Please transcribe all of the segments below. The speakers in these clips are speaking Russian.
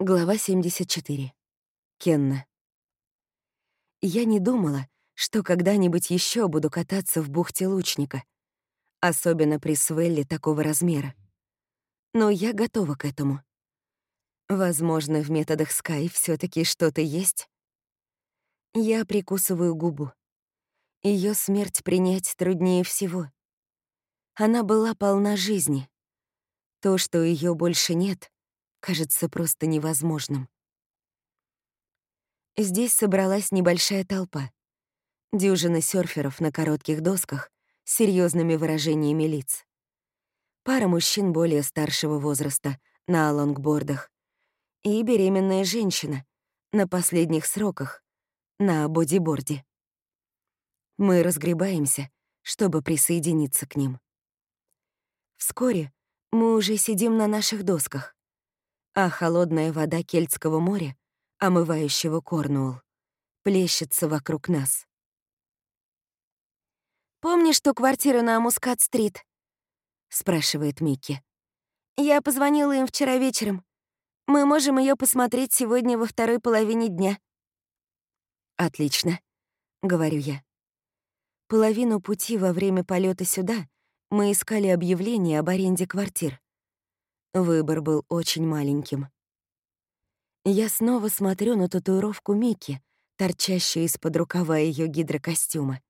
Глава 74. Кенна. Я не думала, что когда-нибудь еще буду кататься в бухте лучника, особенно при свелле такого размера. Но я готова к этому. Возможно, в методах Скай все таки что-то есть. Я прикусываю губу. Ее смерть принять труднее всего. Она была полна жизни. То, что ее больше нет, кажется просто невозможным. Здесь собралась небольшая толпа. Дюжина серферов на коротких досках с серьезными выражениями лиц. Пара мужчин более старшего возраста на лонгбордах и беременная женщина на последних сроках на бодиборде. Мы разгребаемся, чтобы присоединиться к ним. Вскоре мы уже сидим на наших досках а холодная вода Кельтского моря, омывающего Корнуолл, плещется вокруг нас. «Помнишь ту квартиру на Мускат-стрит?» — спрашивает Микки. «Я позвонила им вчера вечером. Мы можем ее посмотреть сегодня во второй половине дня». «Отлично», — говорю я. Половину пути во время полета сюда мы искали объявление об аренде квартир. Выбор был очень маленьким. Я снова смотрю на татуировку Мики, торчащую из-под рукава ее гидрокостюма.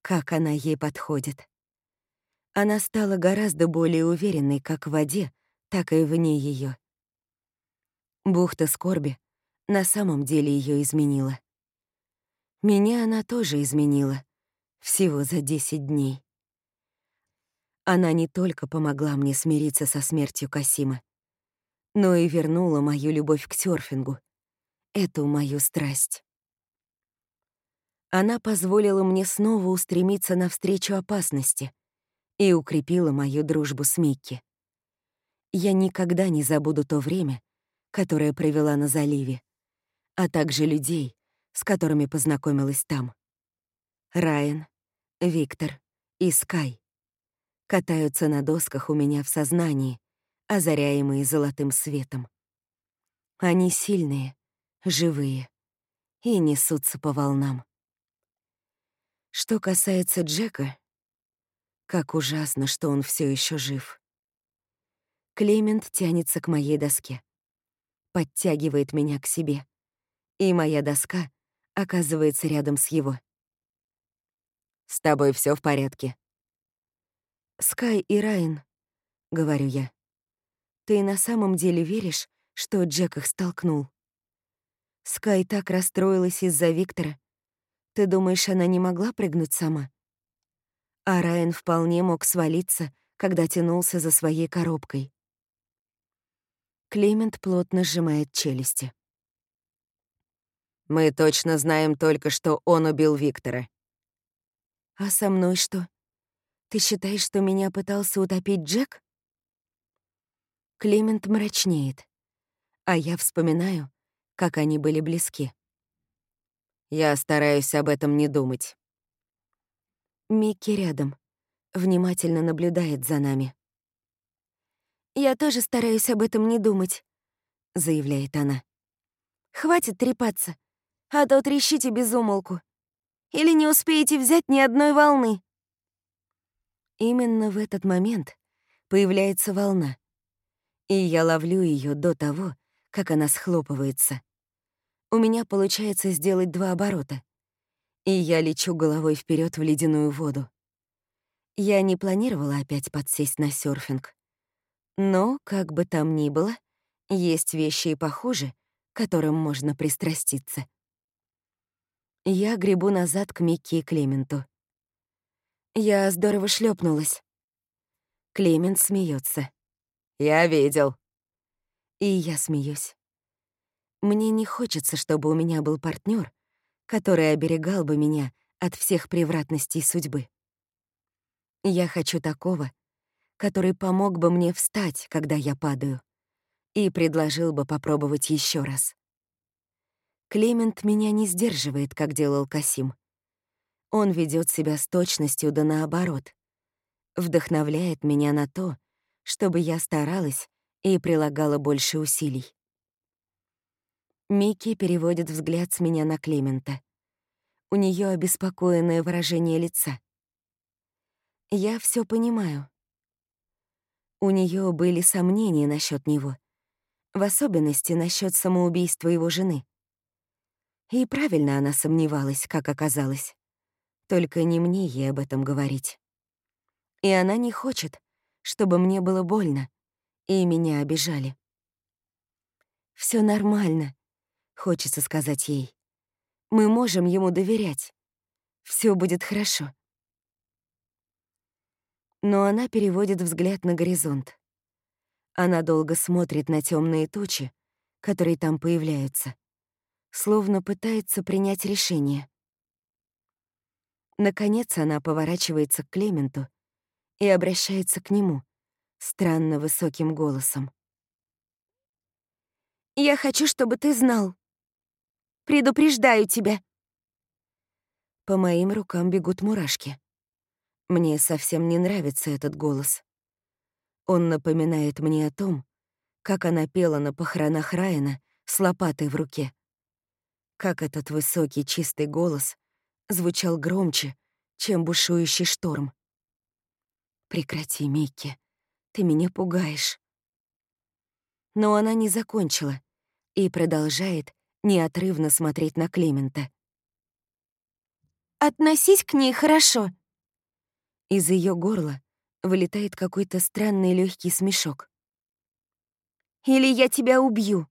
Как она ей подходит. Она стала гораздо более уверенной как в воде, так и вне ее. Бухта скорби на самом деле ее изменила. Меня она тоже изменила. Всего за 10 дней. Она не только помогла мне смириться со смертью Касима, но и вернула мою любовь к серфингу, эту мою страсть. Она позволила мне снова устремиться навстречу опасности и укрепила мою дружбу с Микки. Я никогда не забуду то время, которое провела на заливе, а также людей, с которыми познакомилась там. Райан, Виктор и Скай катаются на досках у меня в сознании, озаряемые золотым светом. Они сильные, живые и несутся по волнам. Что касается Джека, как ужасно, что он все еще жив. Клемент тянется к моей доске, подтягивает меня к себе, и моя доска оказывается рядом с его. «С тобой все в порядке?» «Скай и Райан», — говорю я, — «ты на самом деле веришь, что Джек их столкнул?» Скай так расстроилась из-за Виктора. Ты думаешь, она не могла прыгнуть сама? А Райан вполне мог свалиться, когда тянулся за своей коробкой. Клемент плотно сжимает челюсти. «Мы точно знаем только, что он убил Виктора». «А со мной что?» Ты считаешь, что меня пытался утопить Джек? Клемент мрачнеет, а я вспоминаю, как они были близки. Я стараюсь об этом не думать. Микки рядом, внимательно наблюдает за нами. «Я тоже стараюсь об этом не думать», — заявляет она. «Хватит трепаться, а то трещите без умолку. Или не успеете взять ни одной волны». Именно в этот момент появляется волна, и я ловлю ее до того, как она схлопывается. У меня получается сделать два оборота, и я лечу головой вперед в ледяную воду. Я не планировала опять подсесть на серфинг. Но, как бы там ни было, есть вещи и похуже, которым можно пристраститься. Я гребу назад к Микки и Клементу. Я здорово шлепнулась. Клемент смеется. Я видел. И я смеюсь. Мне не хочется, чтобы у меня был партнер, который оберегал бы меня от всех превратностей судьбы. Я хочу такого, который помог бы мне встать, когда я падаю, и предложил бы попробовать еще раз. Клемент меня не сдерживает, как делал Касим. Он ведет себя с точностью да наоборот. Вдохновляет меня на то, чтобы я старалась и прилагала больше усилий. Микки переводит взгляд с меня на Клемента. У нее обеспокоенное выражение лица. Я все понимаю. У нее были сомнения насчет него, в особенности насчет самоубийства его жены. И правильно она сомневалась, как оказалось. Только не мне ей об этом говорить. И она не хочет, чтобы мне было больно, и меня обижали. Все нормально», — хочется сказать ей. «Мы можем ему доверять. Все будет хорошо». Но она переводит взгляд на горизонт. Она долго смотрит на темные тучи, которые там появляются, словно пытается принять решение. Наконец она поворачивается к Клементу и обращается к нему странно высоким голосом. «Я хочу, чтобы ты знал. Предупреждаю тебя». По моим рукам бегут мурашки. Мне совсем не нравится этот голос. Он напоминает мне о том, как она пела на похоронах Райана с лопатой в руке. Как этот высокий чистый голос звучал громче, чем бушующий шторм. «Прекрати, Микки, ты меня пугаешь». Но она не закончила и продолжает неотрывно смотреть на Клемента. «Относись к ней хорошо», из ее горла вылетает какой-то странный легкий смешок. «Или я тебя убью».